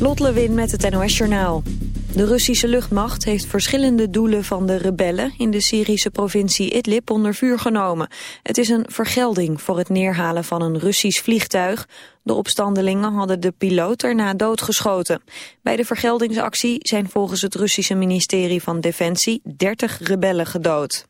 Lot Lewin met het NOS Journaal. De Russische luchtmacht heeft verschillende doelen van de rebellen... in de Syrische provincie Idlib onder vuur genomen. Het is een vergelding voor het neerhalen van een Russisch vliegtuig. De opstandelingen hadden de piloot erna doodgeschoten. Bij de vergeldingsactie zijn volgens het Russische ministerie van Defensie 30 rebellen gedood.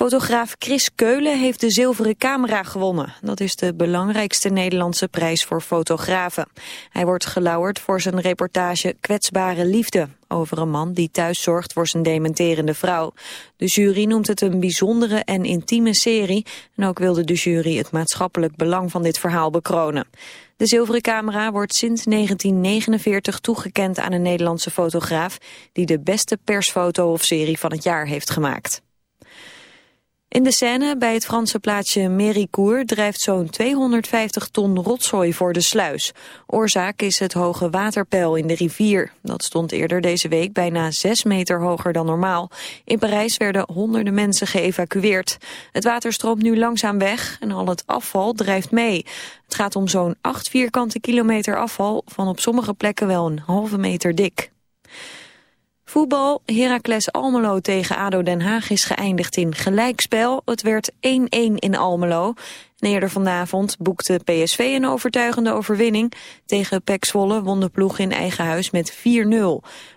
Fotograaf Chris Keulen heeft de zilveren camera gewonnen. Dat is de belangrijkste Nederlandse prijs voor fotografen. Hij wordt gelauwerd voor zijn reportage Kwetsbare Liefde... over een man die thuis zorgt voor zijn dementerende vrouw. De jury noemt het een bijzondere en intieme serie... en ook wilde de jury het maatschappelijk belang van dit verhaal bekronen. De zilveren camera wordt sinds 1949 toegekend aan een Nederlandse fotograaf... die de beste persfoto of serie van het jaar heeft gemaakt. In de Seine, bij het Franse plaatsje Méricourt, drijft zo'n 250 ton rotzooi voor de sluis. Oorzaak is het hoge waterpeil in de rivier. Dat stond eerder deze week bijna 6 meter hoger dan normaal. In Parijs werden honderden mensen geëvacueerd. Het water stroomt nu langzaam weg en al het afval drijft mee. Het gaat om zo'n 8 vierkante kilometer afval, van op sommige plekken wel een halve meter dik. Voetbal, Heracles Almelo tegen ADO Den Haag is geëindigd in gelijkspel. Het werd 1-1 in Almelo. En eerder vanavond boekte PSV een overtuigende overwinning. Tegen PEC Zwolle won de ploeg in eigen huis met 4-0.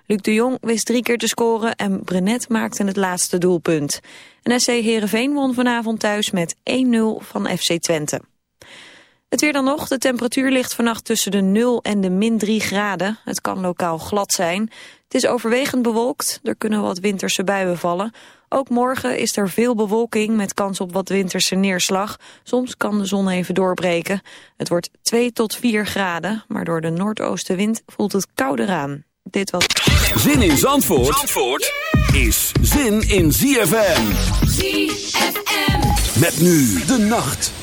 Luc de Jong wist drie keer te scoren en Brenet maakte het laatste doelpunt. En SC Heerenveen won vanavond thuis met 1-0 van FC Twente. Het weer dan nog. De temperatuur ligt vannacht tussen de 0 en de min 3 graden. Het kan lokaal glad zijn. Het is overwegend bewolkt, er kunnen wat winterse buien vallen. Ook morgen is er veel bewolking met kans op wat winterse neerslag. Soms kan de zon even doorbreken. Het wordt 2 tot 4 graden, maar door de noordoostenwind voelt het kouder aan. Dit was... Zin in Zandvoort, Zandvoort is zin in ZFM. ZFM. Met nu de nacht.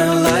smell like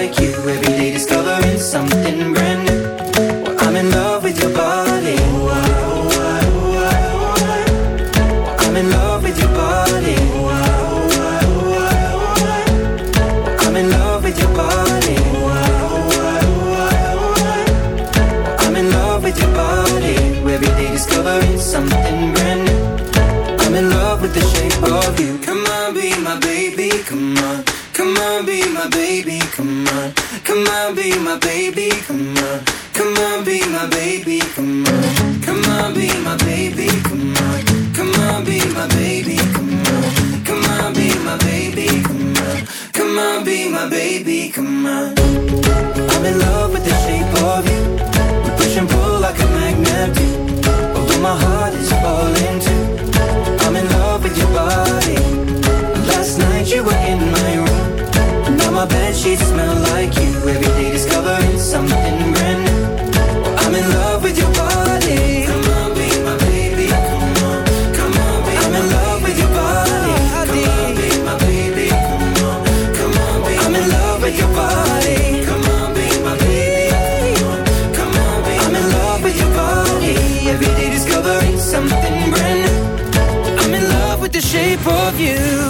of you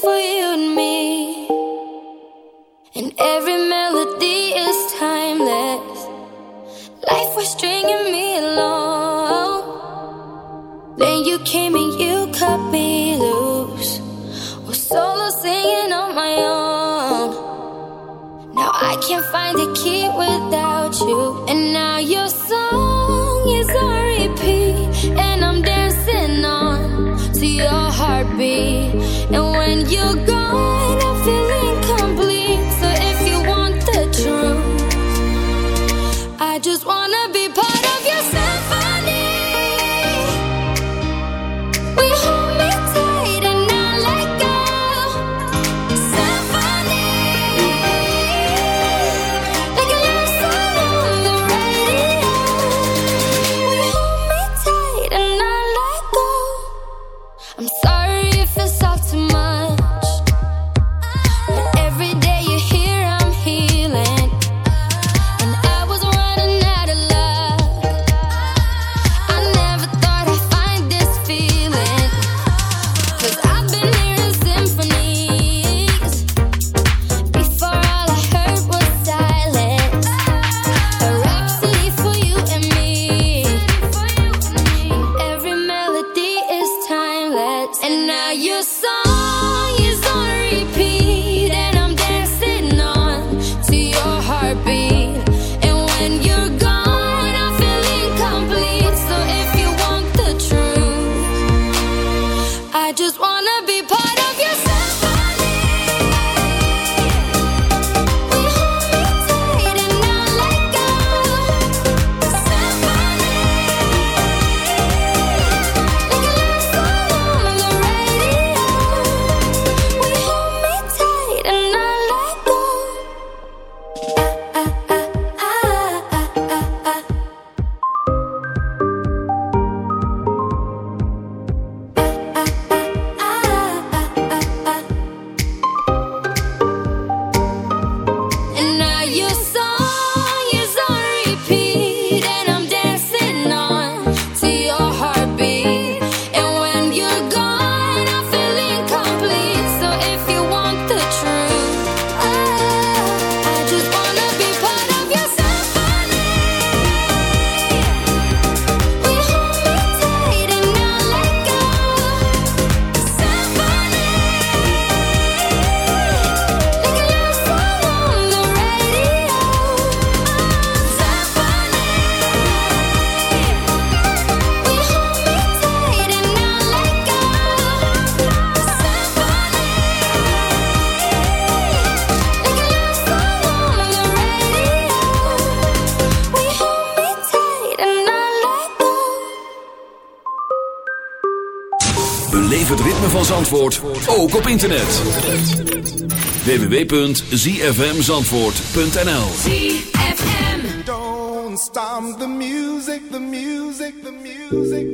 foi ook op internet. www.zfmzandvoort.nl ZFM Don't stop the music, the music, the music,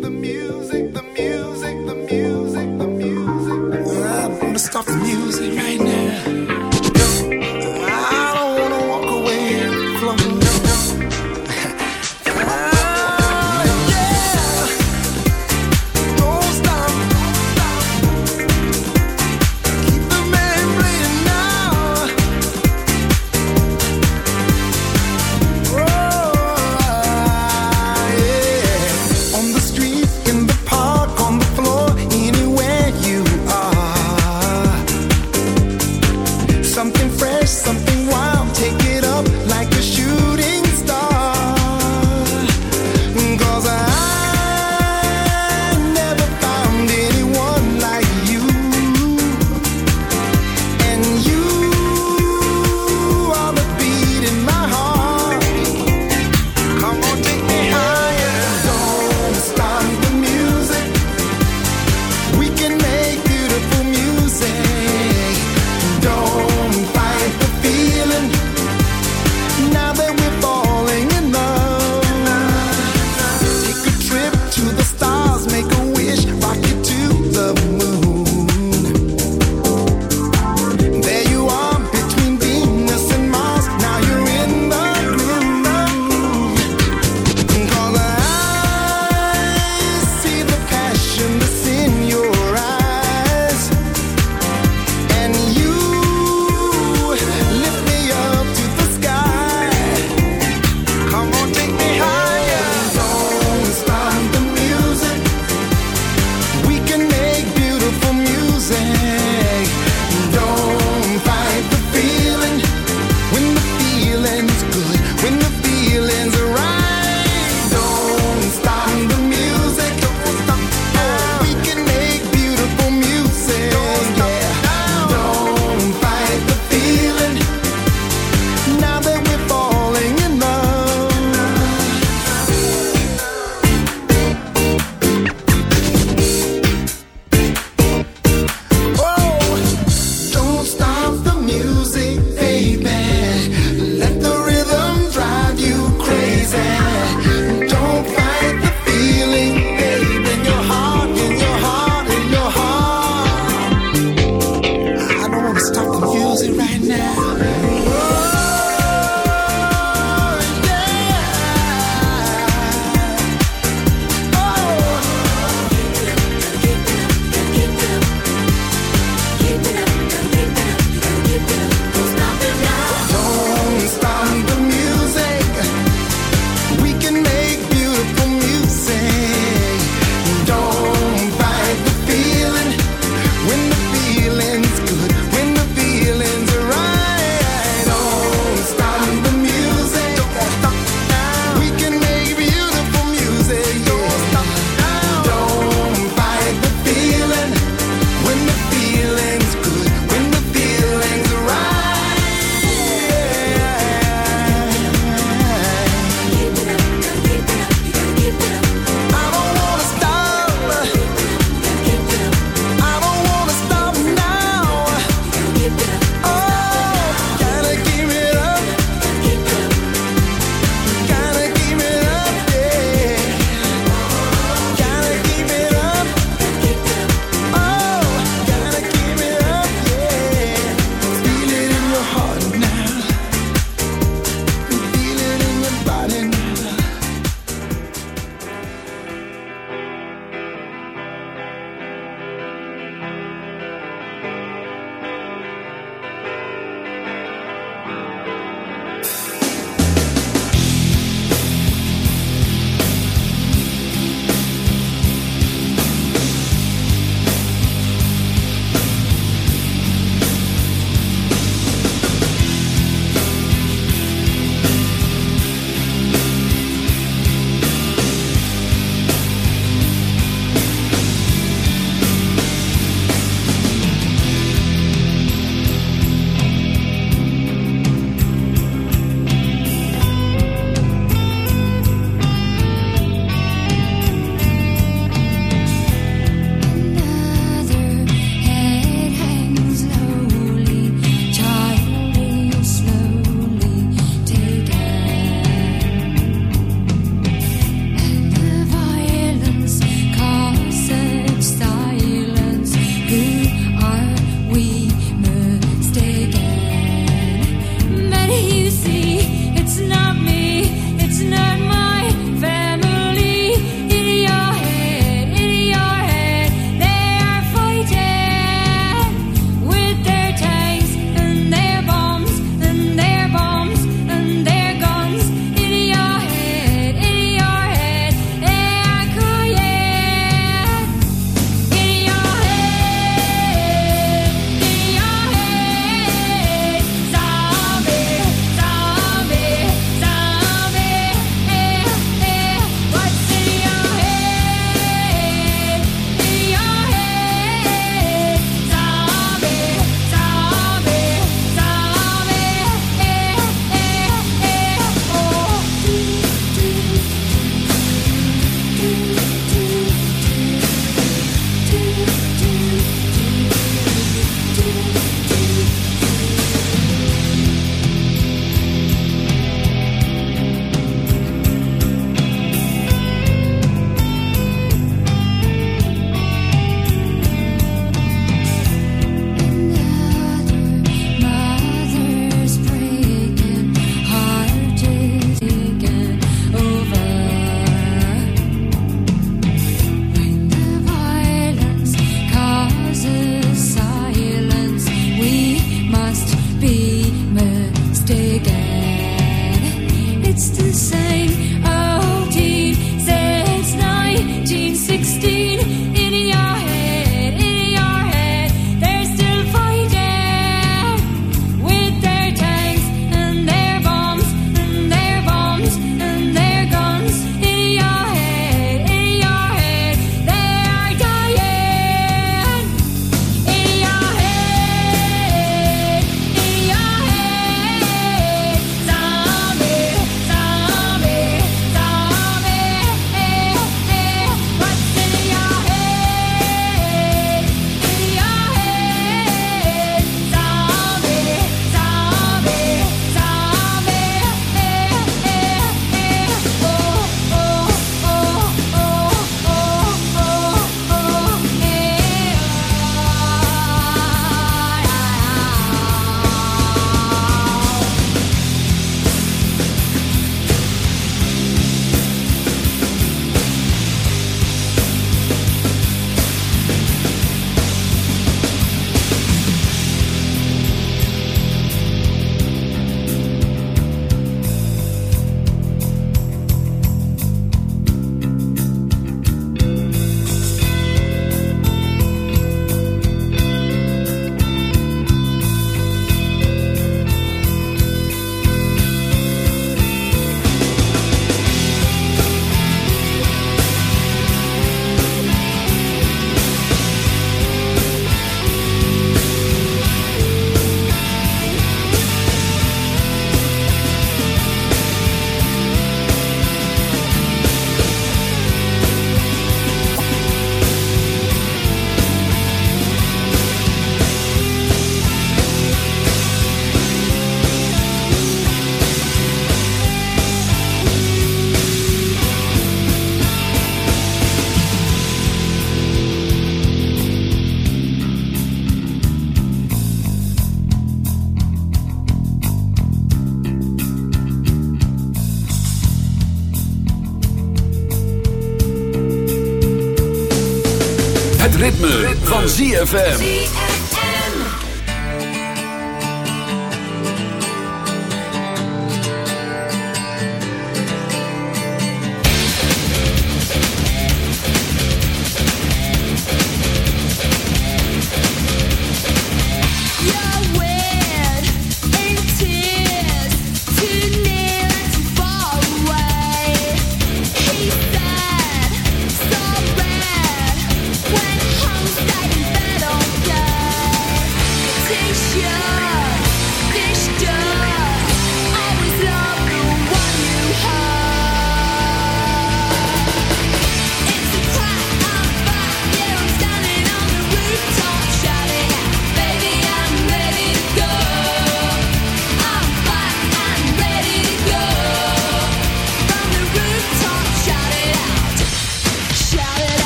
ZFM.